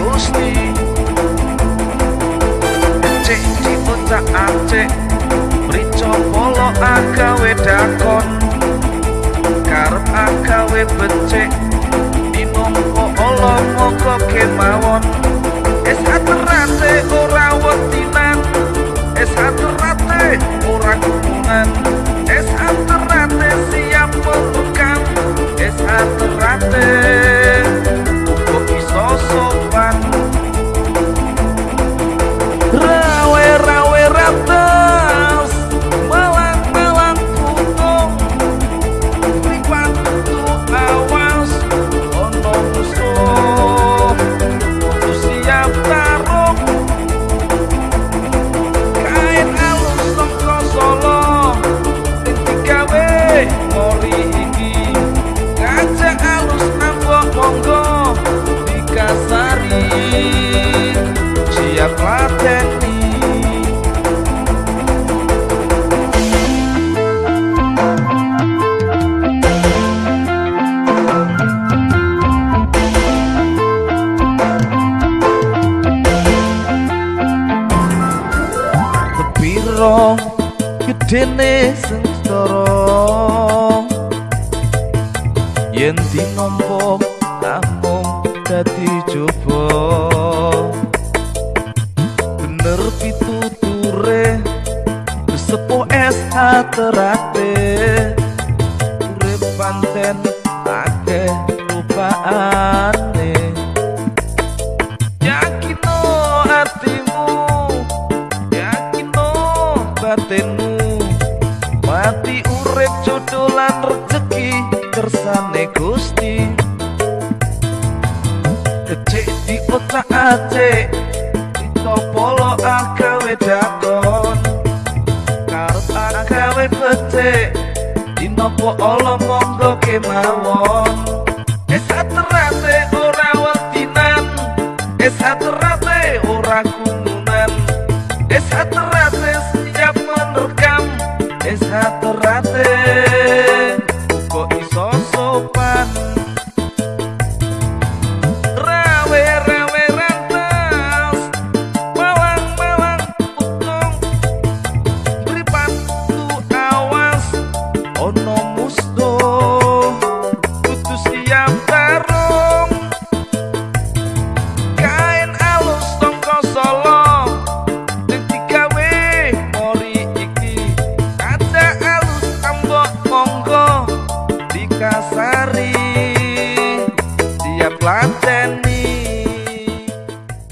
Gusti. Cek dipecak acek Rico polo agawe dakon. Karep agawe becek Minongko olo moko kemawon Tepiro gedene sentara Yen dinompo ate kita polo akawe dakon karep akawe pete dinopo olo monggo kemawon. Esa terate ora wektinan esa terate ora ku